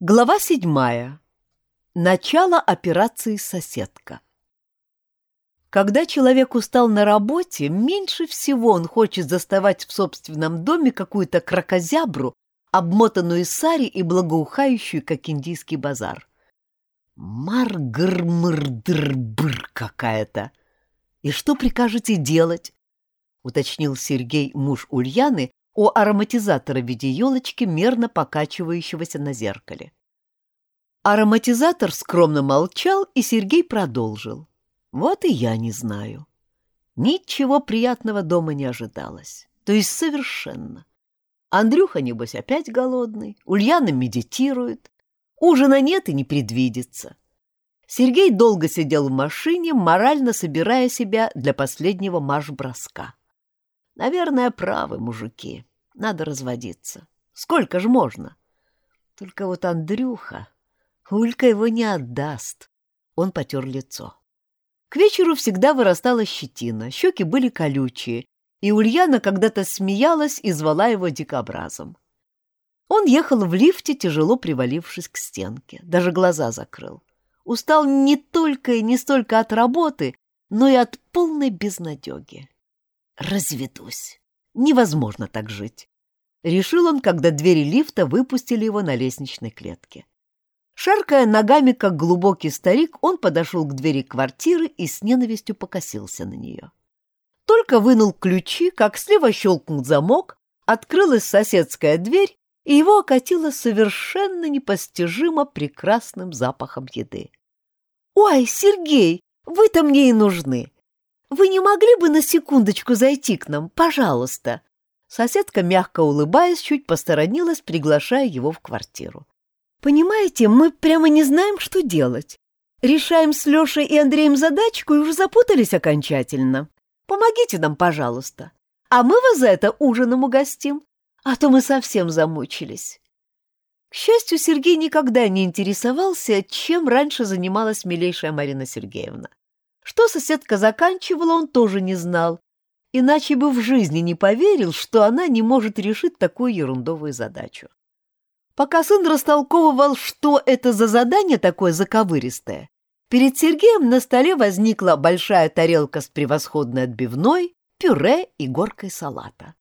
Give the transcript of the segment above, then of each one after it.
Глава седьмая. Начало операции «Соседка». Когда человек устал на работе, меньше всего он хочет заставать в собственном доме какую-то крокозябру, обмотанную сари и благоухающую, как индийский базар. Маргр-мыр-др-бр какая-то. И что прикажете делать? Уточнил Сергей, муж Ульяны, у ароматизатора в виде елочки, мерно покачивающегося на зеркале. Ароматизатор скромно молчал, и Сергей продолжил. Вот и я не знаю. Ничего приятного дома не ожидалось. То есть совершенно. Андрюха, небось, опять голодный, Ульяна медитирует, ужина нет и не предвидится. Сергей долго сидел в машине, морально собирая себя для последнего марш-броска. Наверное, правы мужики. Надо разводиться. Сколько же можно? Только вот Андрюха... Улька его не отдаст. Он потер лицо. К вечеру всегда вырастала щетина, щеки были колючие, и Ульяна когда-то смеялась и звала его дикобразом. Он ехал в лифте, тяжело привалившись к стенке, даже глаза закрыл. Устал не только и не столько от работы, но и от полной безнадеги. «Разведусь. Невозможно так жить», — решил он, когда двери лифта выпустили его на лестничной клетке. Шаркая ногами, как глубокий старик, он подошел к двери квартиры и с ненавистью покосился на нее. Только вынул ключи, как слева щелкнул замок, открылась соседская дверь, и его окатило совершенно непостижимо прекрасным запахом еды. «Ой, Сергей, вы-то мне и нужны! Вы не могли бы на секундочку зайти к нам, пожалуйста?» Соседка, мягко улыбаясь, чуть посторонилась, приглашая его в квартиру. Понимаете, мы прямо не знаем, что делать. Решаем с Лешей и Андреем задачку и уже запутались окончательно. Помогите нам, пожалуйста. А мы вас за это ужином угостим, а то мы совсем замучились. К счастью, Сергей никогда не интересовался, чем раньше занималась милейшая Марина Сергеевна. Что соседка заканчивала, он тоже не знал, иначе бы в жизни не поверил, что она не может решить такую ерундовую задачу. Пока сын растолковывал, что это за задание такое заковыристое, перед Сергеем на столе возникла большая тарелка с превосходной отбивной, пюре и горкой салата.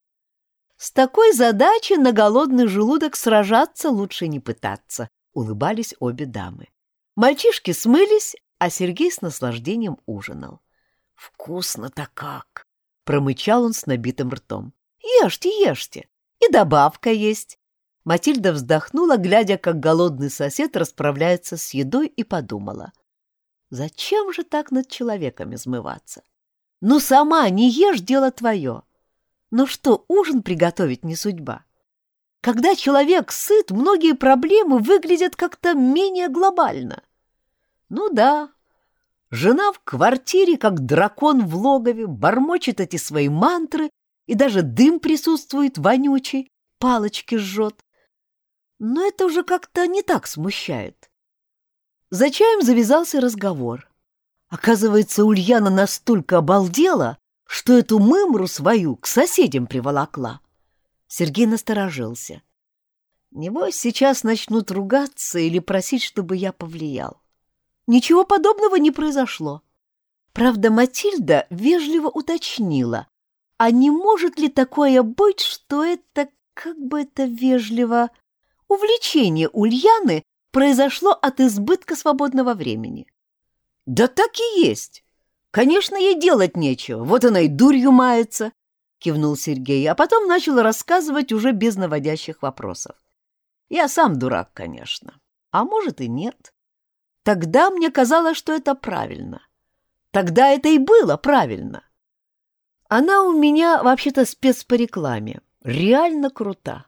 С такой задачей на голодный желудок сражаться лучше не пытаться, улыбались обе дамы. Мальчишки смылись, а Сергей с наслаждением ужинал. «Вкусно-то как!» — промычал он с набитым ртом. «Ешьте, ешьте! И добавка есть. Матильда вздохнула, глядя, как голодный сосед расправляется с едой, и подумала. Зачем же так над человеком измываться? Ну, сама не ешь, дело твое. Ну что, ужин приготовить не судьба. Когда человек сыт, многие проблемы выглядят как-то менее глобально. Ну да, жена в квартире, как дракон в логове, бормочет эти свои мантры, и даже дым присутствует вонючий, палочки жжет но это уже как-то не так смущает. За чаем завязался разговор. Оказывается, Ульяна настолько обалдела, что эту мымру свою к соседям приволокла. Сергей насторожился. Небось, сейчас начнут ругаться или просить, чтобы я повлиял. Ничего подобного не произошло. Правда, Матильда вежливо уточнила, а не может ли такое быть, что это, как бы это вежливо, увлечение Ульяны произошло от избытка свободного времени. «Да так и есть. Конечно, ей делать нечего, вот она и дурью мается», — кивнул Сергей, а потом начал рассказывать уже без наводящих вопросов. «Я сам дурак, конечно. А может и нет. Тогда мне казалось, что это правильно. Тогда это и было правильно. Она у меня вообще-то спец по рекламе, реально крута.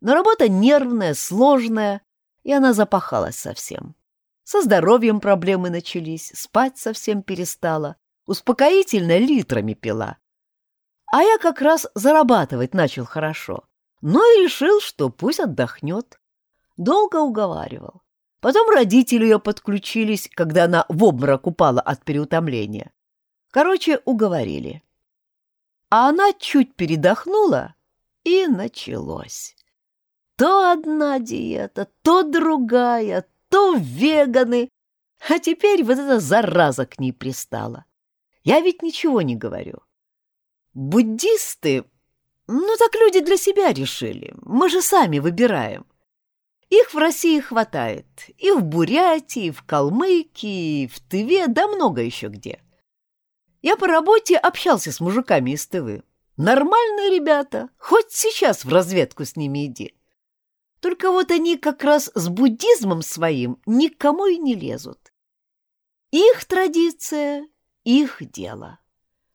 Но работа нервная, сложная, и она запахалась совсем. Со здоровьем проблемы начались, спать совсем перестала, успокоительно литрами пила. А я как раз зарабатывать начал хорошо, но и решил, что пусть отдохнет. Долго уговаривал. Потом родители ее подключились, когда она в обморок упала от переутомления. Короче, уговорили. А она чуть передохнула, и началось. То одна диета, то другая, то веганы. А теперь вот эта зараза к ней пристала. Я ведь ничего не говорю. Буддисты, ну так люди для себя решили. Мы же сами выбираем. Их в России хватает. И в Бурятии, и в Калмыкии, и в Тыве, да много еще где. Я по работе общался с мужиками из Тывы. Нормальные ребята, хоть сейчас в разведку с ними иди. Только вот они как раз с буддизмом своим никому и не лезут. Их традиция, их дело.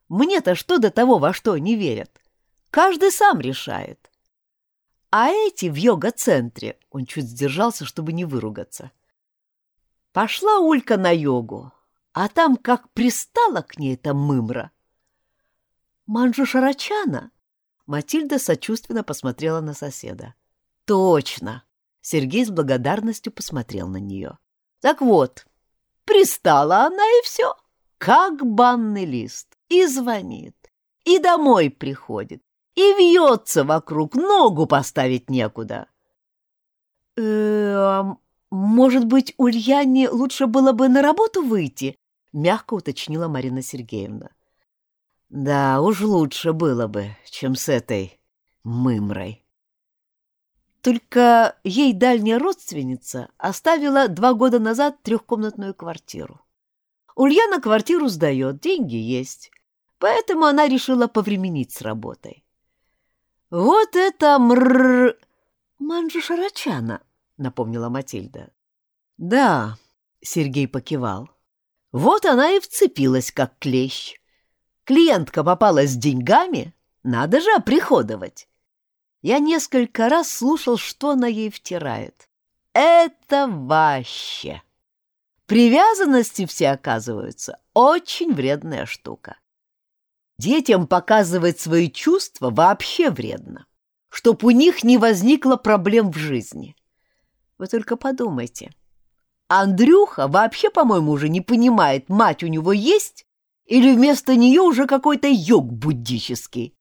Мне-то что до того, во что они верят? Каждый сам решает. А эти в йога-центре, он чуть сдержался, чтобы не выругаться. Пошла Улька на йогу, а там как пристала к ней эта мымра. Манжу Шарачана? Матильда сочувственно посмотрела на соседа. Точно. Сергей с благодарностью посмотрел на нее. Так вот, пристала она и все, как банный лист, и звонит, и домой приходит, и вьется вокруг, ногу поставить некуда. Э, -э может быть, Ульяне лучше было бы на работу выйти? Мягко уточнила Марина Сергеевна. Да, уж лучше было бы, чем с этой мымрой. Только ей дальняя родственница оставила два года назад трехкомнатную квартиру. Ульяна квартиру сдает, деньги есть, поэтому она решила повременить с работой. «Вот это мрр...» «Манджа Шарачана», — напомнила Матильда. «Да», — Сергей покивал. «Вот она и вцепилась, как клещ. Клиентка попала с деньгами, надо же оприходовать. Я несколько раз слушал, что она ей втирает. Это вообще! Привязанности все, оказываются, очень вредная штука. Детям показывать свои чувства вообще вредно, чтоб у них не возникло проблем в жизни. Вы только подумайте. Андрюха вообще, по-моему, уже не понимает, мать у него есть или вместо нее уже какой-то йог буддический.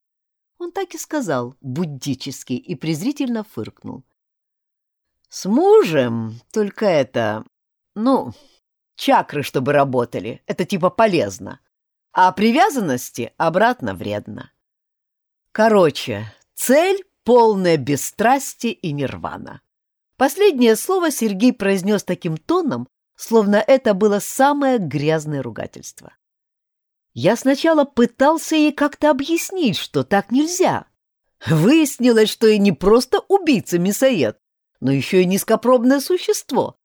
Он так и сказал «буддический» и презрительно фыркнул. «С мужем только это... Ну, чакры, чтобы работали. Это типа полезно. А привязанности обратно вредно. Короче, цель — полное бесстрастие и нирвана. Последнее слово Сергей произнес таким тоном, словно это было самое грязное ругательство. Я сначала пытался ей как-то объяснить, что так нельзя. Выяснилось, что и не просто убийца-мясоед, но еще и низкопробное существо.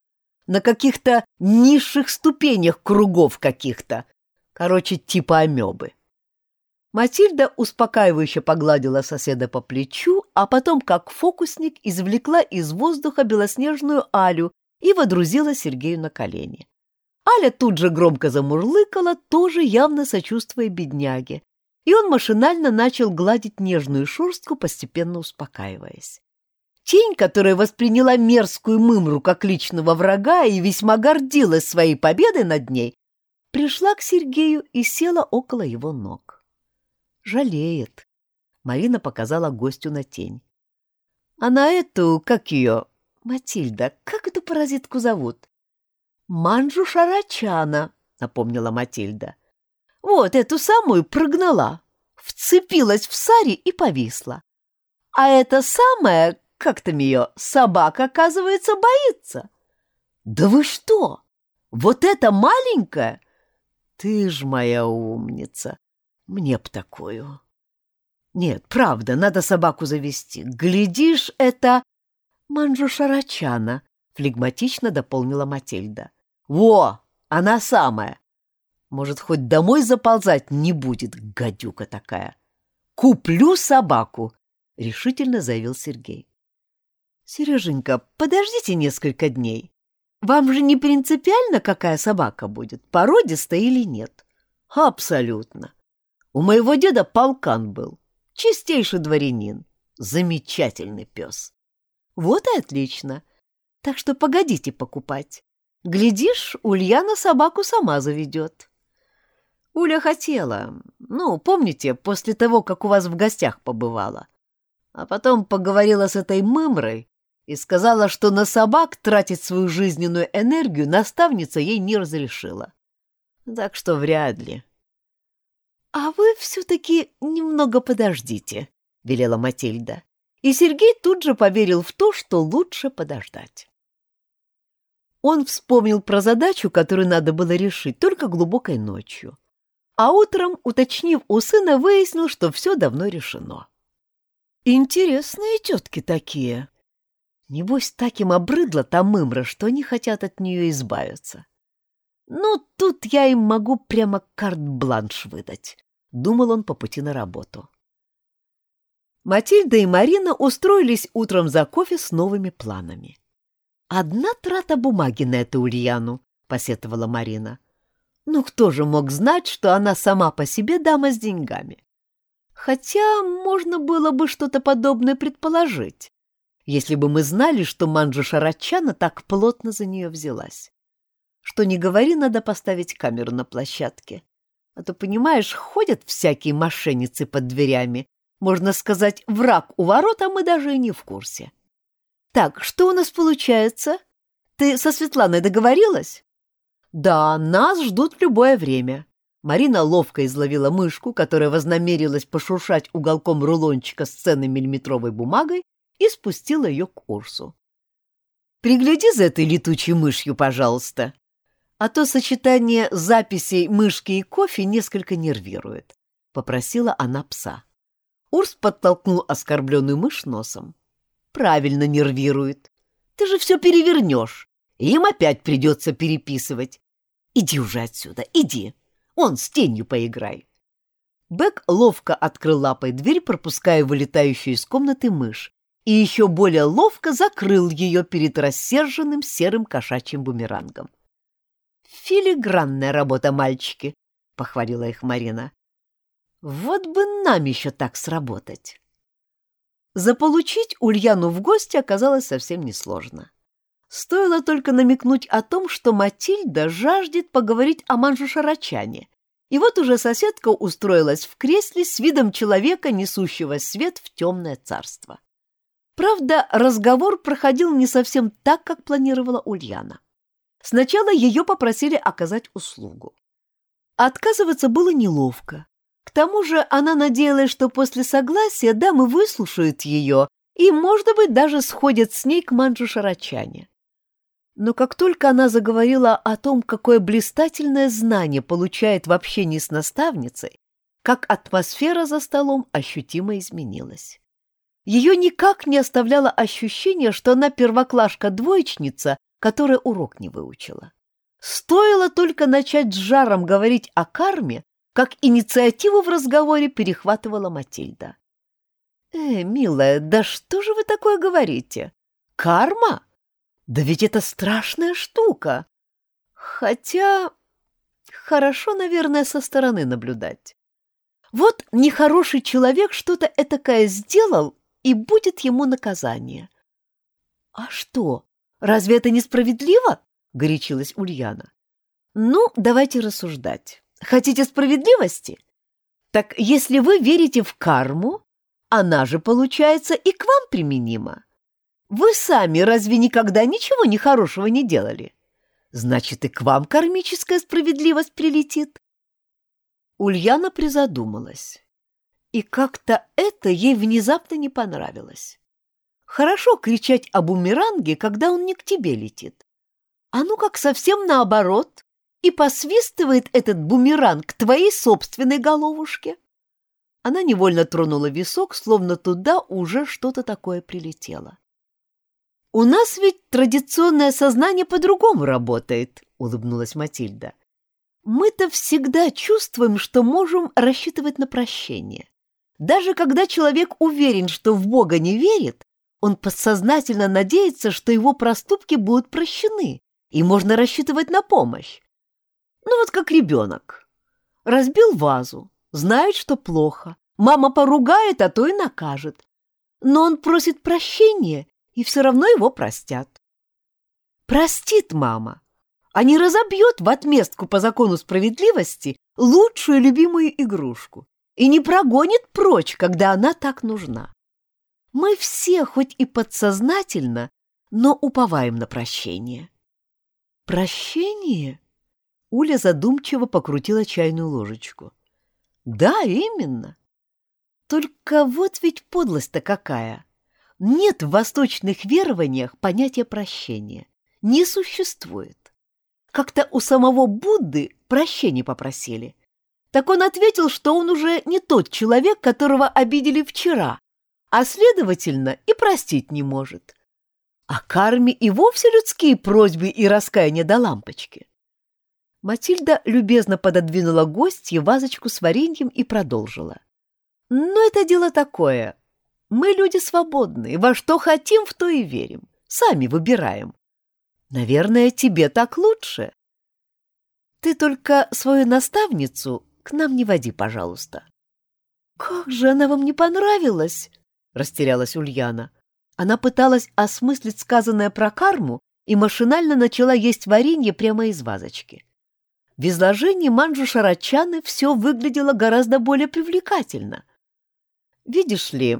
На каких-то низших ступенях кругов каких-то. Короче, типа амебы. Матильда успокаивающе погладила соседа по плечу, а потом, как фокусник, извлекла из воздуха белоснежную Алю и водрузила Сергею на колени. Аля тут же громко замурлыкала, тоже явно сочувствуя бедняге, и он машинально начал гладить нежную шерстку, постепенно успокаиваясь. Тень, которая восприняла мерзкую мымру как личного врага и весьма гордилась своей победой над ней, пришла к Сергею и села около его ног. «Жалеет», — Марина показала гостю на тень. «А на эту, как ее, Матильда, как эту паразитку зовут?» Манжу Шарачана, напомнила Матильда. Вот эту самую прогнала, вцепилась в сари и повисла. А эта самая, как там ее, собака, оказывается, боится. Да вы что? Вот эта маленькая? Ты ж моя умница. Мне б такую. Нет, правда, надо собаку завести. Глядишь, это Манжу Шарачана, флегматично дополнила Матильда. Во, она самая. Может, хоть домой заползать не будет, гадюка такая. Куплю собаку, решительно заявил Сергей. Сереженька, подождите несколько дней. Вам же не принципиально, какая собака будет, породистая или нет? Абсолютно. У моего деда полкан был, чистейший дворянин, замечательный пес. Вот и отлично. Так что погодите покупать. Глядишь, Ульяна собаку сама заведет. Уля хотела, ну, помните, после того, как у вас в гостях побывала. А потом поговорила с этой мымрой, и сказала, что на собак тратить свою жизненную энергию наставница ей не разрешила. Так что вряд ли. — А вы все-таки немного подождите, — велела Матильда. И Сергей тут же поверил в то, что лучше подождать. Он вспомнил про задачу, которую надо было решить только глубокой ночью. А утром, уточнив у сына, выяснил, что все давно решено. Интересные тетки такие. Небось, так им обрыдла та мымра, что они хотят от нее избавиться. Ну, тут я им могу прямо карт-бланш выдать, — думал он по пути на работу. Матильда и Марина устроились утром за кофе с новыми планами. «Одна трата бумаги на эту Ульяну», — посетовала Марина. «Ну, кто же мог знать, что она сама по себе дама с деньгами? Хотя можно было бы что-то подобное предположить, если бы мы знали, что Манджа Шарачана так плотно за нее взялась. Что не говори, надо поставить камеру на площадке. А то, понимаешь, ходят всякие мошенницы под дверями, можно сказать, враг у ворот, а мы даже и не в курсе. Так, что у нас получается? Ты со Светланой договорилась? Да, нас ждут любое время. Марина ловко изловила мышку, которая вознамерилась пошуршать уголком рулончика с ценной миллиметровой бумагой и спустила ее к Урсу. «Пригляди за этой летучей мышью, пожалуйста, а то сочетание записей мышки и кофе несколько нервирует», — попросила она пса. Урс подтолкнул оскорбленную мышь носом. «Правильно нервирует. Ты же все перевернешь, им опять придется переписывать. Иди уже отсюда, иди. Он с тенью поиграй». Бэк ловко открыл лапой дверь, пропуская вылетающую из комнаты мышь, и еще более ловко закрыл ее перед рассерженным серым кошачьим бумерангом. «Филигранная работа, мальчики!» — похвалила их Марина. Вот бы нам еще так сработать. Заполучить Ульяну в гости оказалось совсем несложно. Стоило только намекнуть о том, что Матильда жаждет поговорить о Манжу Шарачане, и вот уже соседка устроилась в кресле с видом человека, несущего свет в темное царство. Правда, разговор проходил не совсем так, как планировала Ульяна. Сначала ее попросили оказать услугу. Отказываться было неловко, к тому же она надеялась, что после согласия дамы выслушают ее и, может быть, даже сходят с ней к Манджу Шарачане. Но как только она заговорила о том, какое блистательное знание получает в общении с наставницей, как атмосфера за столом ощутимо изменилась. Ее никак не оставляло ощущение, что она первоклашка-двоечница, которая урок не выучила. Стоило только начать с жаром говорить о карме, как инициативу в разговоре перехватывала Матильда. «Э, милая, да что же вы такое говорите? Карма? Да ведь это страшная штука. Хотя хорошо, наверное, со стороны наблюдать. Вот нехороший человек что-то этакое сделал, и будет ему наказание. — А что, разве это несправедливо? — горячилась Ульяна. — Ну, давайте рассуждать. Хотите справедливости? Так если вы верите в карму, она же, получается, и к вам применима. Вы сами разве никогда ничего нехорошего не делали? Значит, и к вам кармическая справедливость прилетит. Ульяна призадумалась. И как-то это ей внезапно не понравилось. Хорошо кричать о бумеранге, когда он не к тебе летит. А ну как совсем наоборот и посвистывает этот бумеранг к твоей собственной головушке. Она невольно тронула висок, словно туда уже что-то такое прилетело. «У нас ведь традиционное сознание по-другому работает», — улыбнулась Матильда. «Мы-то всегда чувствуем, что можем рассчитывать на прощение. Даже когда человек уверен, что в Бога не верит, он подсознательно надеется, что его проступки будут прощены, и можно рассчитывать на помощь. Ну вот как ребенок. Разбил вазу, знает, что плохо. Мама поругает, а то и накажет. Но он просит прощения, и все равно его простят. Простит мама, а не разобьет в отместку по закону справедливости лучшую любимую игрушку и не прогонит прочь, когда она так нужна. Мы все, хоть и подсознательно, но уповаем на прощение. Прощение? Уля задумчиво покрутила чайную ложечку. Да, именно. Только вот ведь подлость-то какая. Нет в восточных верованиях понятия прощения. Не существует. Как-то у самого Будды прощения попросили. Так он ответил, что он уже не тот человек, которого обидели вчера, а, следовательно, и простить не может. А карме и вовсе людские просьбы и раскаяния до лампочки. Матильда любезно пододвинула гостье вазочку с вареньем и продолжила. «Но это дело такое. Мы люди свободные, во что хотим, в то и верим. Сами выбираем. Наверное, тебе так лучше. Ты только свою наставницу к нам не води, пожалуйста. Как же она вам не понравилась? Растерялась Ульяна. Она пыталась осмыслить сказанное про карму и машинально начала есть варенье прямо из вазочки. В изложении Манджу Шарачаны все выглядело гораздо более привлекательно. Видишь ли,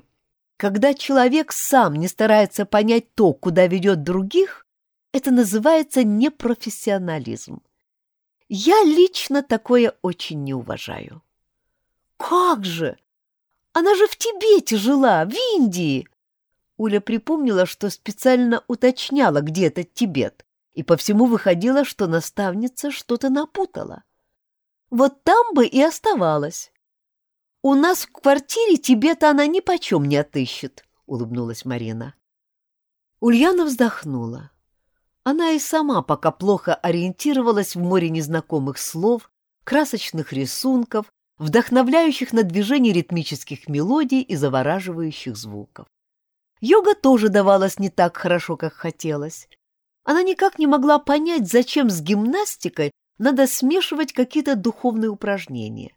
когда человек сам не старается понять то, куда ведет других, это называется непрофессионализм. Я лично такое очень не уважаю. Как же? Она же в Тибете жила, в Индии. Уля припомнила, что специально уточняла, где этот Тибет, и по всему выходило, что наставница что-то напутала. Вот там бы и оставалась. У нас в квартире Тибета она ни почем не отыщет, улыбнулась Марина. Ульяна вздохнула. Она и сама пока плохо ориентировалась в море незнакомых слов, красочных рисунков, вдохновляющих на движение ритмических мелодий и завораживающих звуков. Йога тоже давалась не так хорошо, как хотелось. Она никак не могла понять, зачем с гимнастикой надо смешивать какие-то духовные упражнения.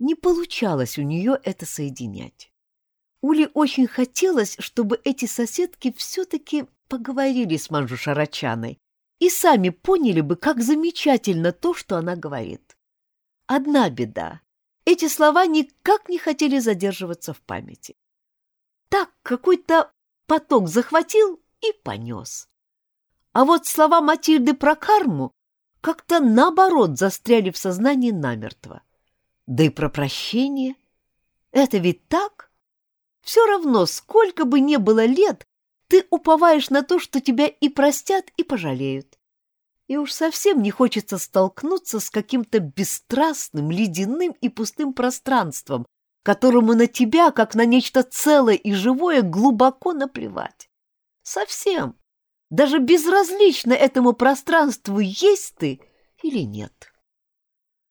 Не получалось у нее это соединять. Уле очень хотелось, чтобы эти соседки все-таки поговорили с Манжу Шарачаной и сами поняли бы, как замечательно то, что она говорит. Одна беда. Эти слова никак не хотели задерживаться в памяти. Так какой-то поток захватил и понес. А вот слова Матильды про карму как-то наоборот застряли в сознании намертво. Да и про прощение. Это ведь так? Все равно, сколько бы ни было лет, ты уповаешь на то, что тебя и простят, и пожалеют. И уж совсем не хочется столкнуться с каким-то бесстрастным, ледяным и пустым пространством, которому на тебя, как на нечто целое и живое, глубоко наплевать. Совсем. Даже безразлично этому пространству, есть ты или нет.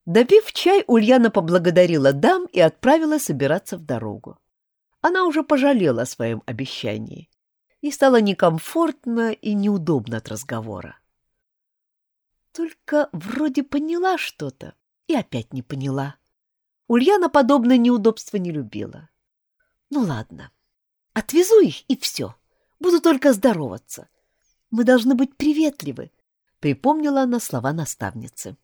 Допив чай, Ульяна поблагодарила дам и отправила собираться в дорогу. Она уже пожалела о своем обещании и стало некомфортно и неудобно от разговора. Только вроде поняла что-то и опять не поняла. Ульяна подобное неудобство не любила. Ну ладно, отвезу их и все. Буду только здороваться. Мы должны быть приветливы, припомнила она слова наставницы.